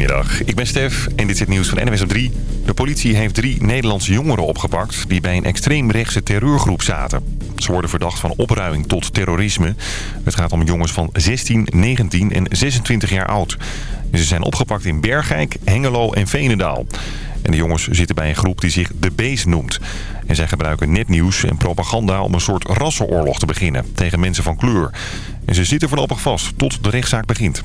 Goedemiddag, ik ben Stef en dit is het nieuws van NWS op 3. De politie heeft drie Nederlandse jongeren opgepakt die bij een extreemrechtse terreurgroep zaten. Ze worden verdacht van opruiming tot terrorisme. Het gaat om jongens van 16, 19 en 26 jaar oud. Ze zijn opgepakt in Bergijk, Hengelo en Veenendaal. En de jongens zitten bij een groep die zich De Beest noemt. En zij gebruiken netnieuws en propaganda om een soort rassenoorlog te beginnen tegen mensen van kleur. En ze zitten voorlopig vast tot de rechtszaak begint.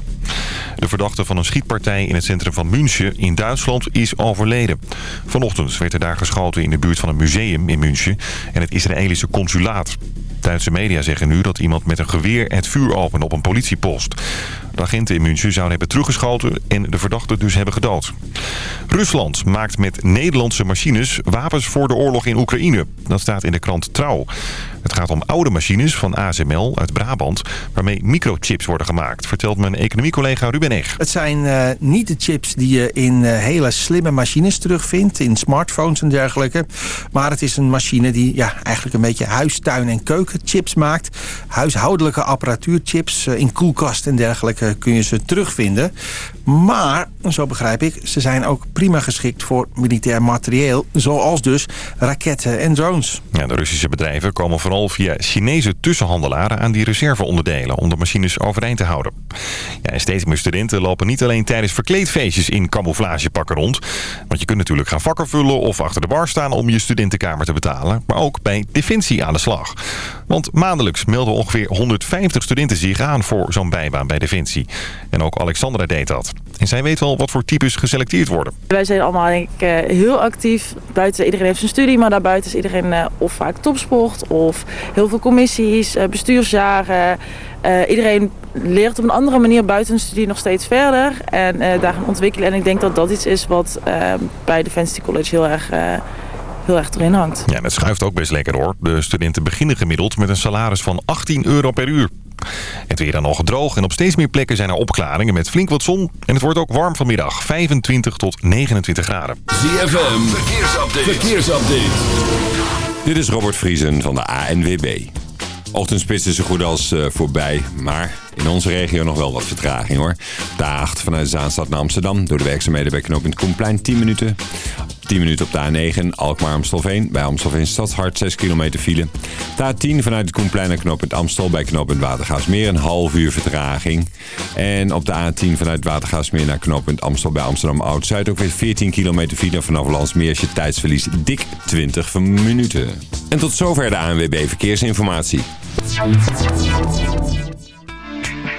De verdachte van een schietpartij in het centrum van München in Duitsland is overleden. Vanochtend werd er daar geschoten in de buurt van een museum in München en het Israëlische consulaat. Duitse media zeggen nu dat iemand met een geweer het vuur opende op een politiepost. De agenten in München zouden hebben teruggeschoten en de verdachte dus hebben gedood. Rusland maakt met Nederlandse machines wapens voor de oorlog in Oekraïne. Dat staat in de krant Trouw. Het gaat om oude machines van ASML uit Brabant... waarmee microchips worden gemaakt, vertelt mijn economiecollega Ruben Eg. Het zijn uh, niet de chips die je in uh, hele slimme machines terugvindt... in smartphones en dergelijke. Maar het is een machine die ja, eigenlijk een beetje huistuin- en keukenchips maakt. Huishoudelijke apparatuurchips uh, in koelkast en dergelijke kun je ze terugvinden. Maar, zo begrijp ik, ze zijn ook prima geschikt voor militair materieel... zoals dus raketten en drones. Ja, de Russische bedrijven komen vooral via Chinese tussenhandelaren... aan die reserveonderdelen om de machines overeind te houden. Ja, en steeds meer studenten lopen niet alleen tijdens verkleedfeestjes in camouflagepakken rond... want je kunt natuurlijk gaan vakken vullen of achter de bar staan... om je studentenkamer te betalen, maar ook bij Defensie aan de slag. Want maandelijks melden ongeveer 150 studenten zich aan voor zo'n bijbaan bij Defensie. En ook Alexandra deed dat. En zij weet wel wat voor types geselecteerd worden. Wij zijn allemaal denk ik, heel actief. Buiten, iedereen heeft zijn studie, maar daarbuiten is iedereen of vaak topsport... of heel veel commissies, bestuursjaren. Uh, iedereen leert op een andere manier buiten een studie nog steeds verder. En uh, daar gaan ontwikkelen. En ik denk dat dat iets is wat uh, bij Defensie College heel erg heel erg erin hangt. Ja, en het schuift ook best lekker hoor. De studenten beginnen gemiddeld met een salaris van 18 euro per uur. Het weer dan nog droog en op steeds meer plekken zijn er opklaringen met flink wat zon. En het wordt ook warm vanmiddag, 25 tot 29 graden. ZFM, verkeersupdate. verkeersupdate. Dit is Robert Vriesen van de ANWB. Ochtendspits is zo goed als uh, voorbij, maar in onze regio nog wel wat vertraging hoor. De A8 vanuit Zaanstad naar Amsterdam door de werkzaamheden bij knooppunt Koenplein 10 minuten. 10 minuten op de A9 Alkmaar-Amstelveen. Bij Amstelveen Stadshart 6 kilometer file. De A10 vanuit het Koenplein naar knooppunt Amstel. Bij knooppunt Watergaasmeer een half uur vertraging. En op de A10 vanuit Watergaasmeer naar knooppunt Amstel bij Amsterdam Oud-Zuid. Ook weer 14 kilometer file vanaf Landsmeer. Is je tijdsverlies dik 20 minuten. En tot zover de ANWB Verkeersinformatie.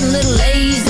Getting a little lazy,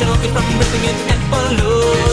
Is from breathing in evolution. I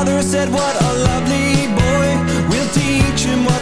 father said, what a lovely boy. We'll teach him what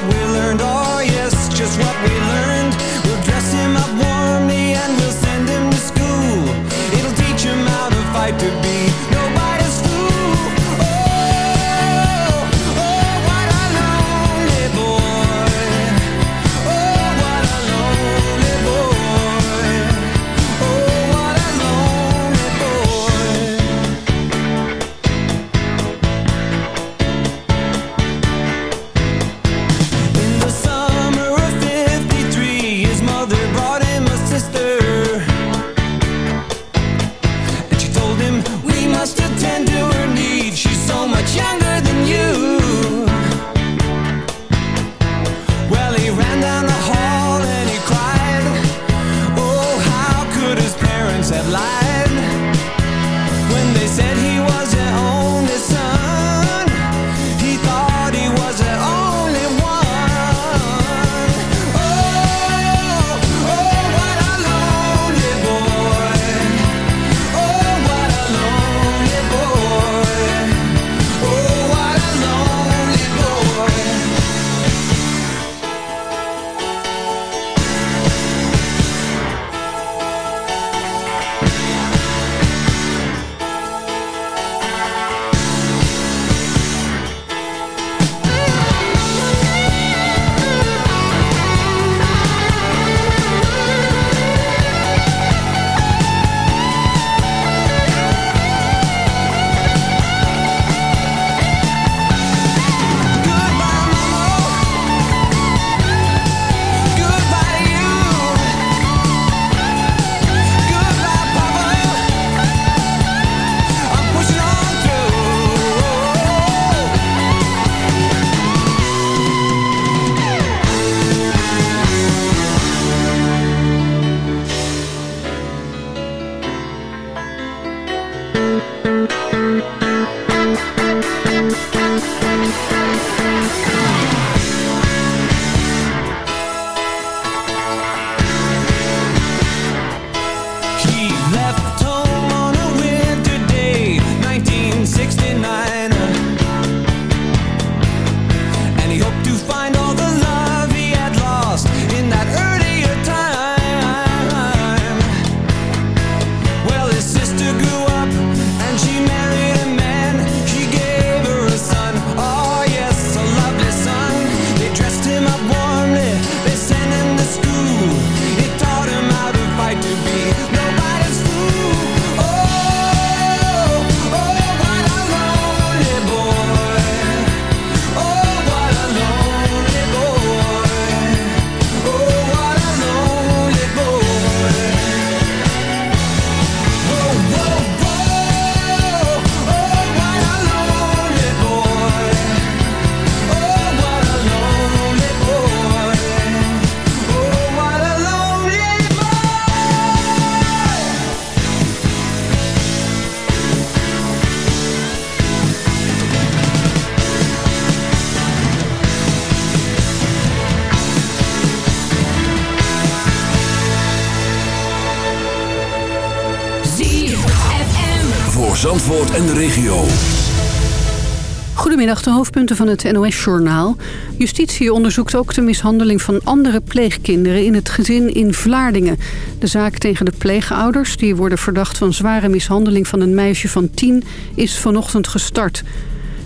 Goedemiddag, de hoofdpunten van het NOS-journaal. Justitie onderzoekt ook de mishandeling van andere pleegkinderen in het gezin in Vlaardingen. De zaak tegen de pleegouders, die worden verdacht van zware mishandeling van een meisje van tien, is vanochtend gestart.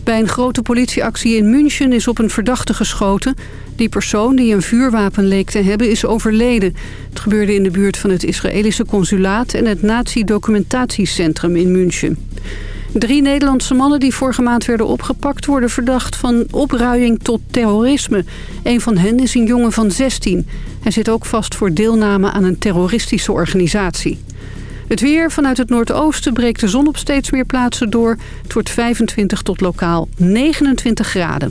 Bij een grote politieactie in München is op een verdachte geschoten. Die persoon die een vuurwapen leek te hebben is overleden. Het gebeurde in de buurt van het Israëlische consulaat en het Nazi-documentatiecentrum in München. Drie Nederlandse mannen die vorige maand werden opgepakt... worden verdacht van opruiing tot terrorisme. Een van hen is een jongen van 16. Hij zit ook vast voor deelname aan een terroristische organisatie. Het weer vanuit het noordoosten breekt de zon op steeds meer plaatsen door. Het wordt 25 tot lokaal 29 graden.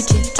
need you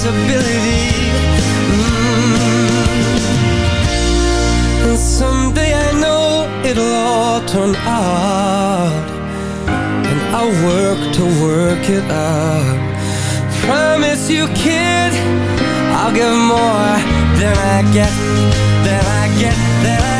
possibility. Mm. And someday I know it'll all turn out. And I'll work to work it out. Promise you kid I'll give more than I get Than I get, than I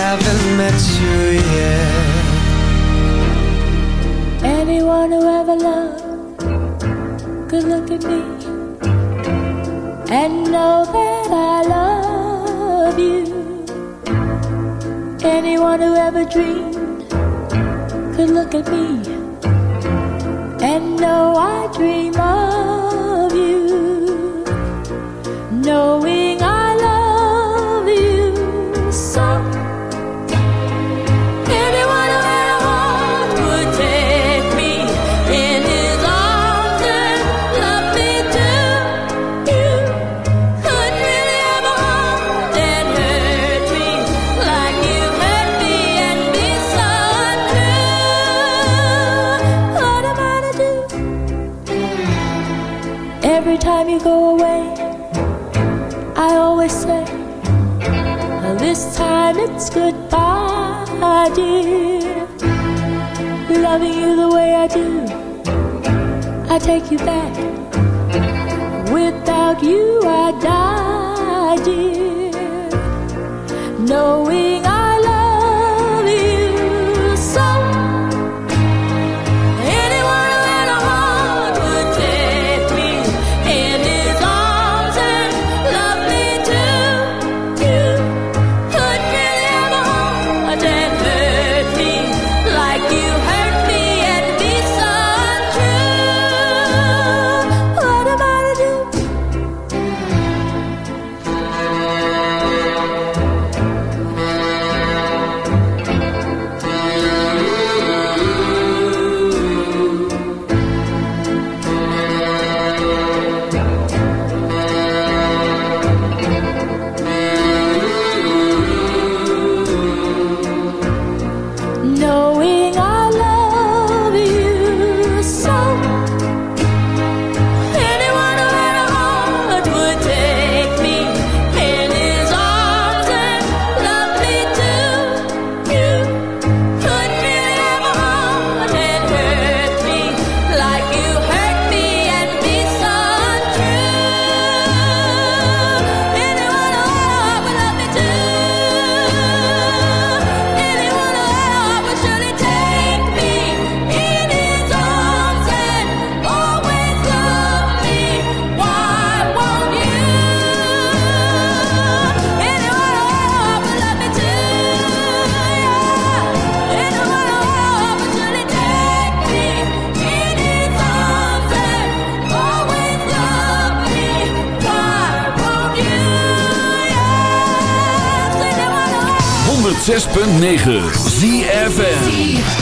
haven't met you yet Anyone who ever loved could look at me and know that I love you. Anyone who ever dreamed could look at me and know I dream of you. Knowing Every time you go away, I always say. Well, this time it's goodbye, dear. Loving you the way I do, I take you back. Without you, I die, dear. Knowing I 106.9 ZFN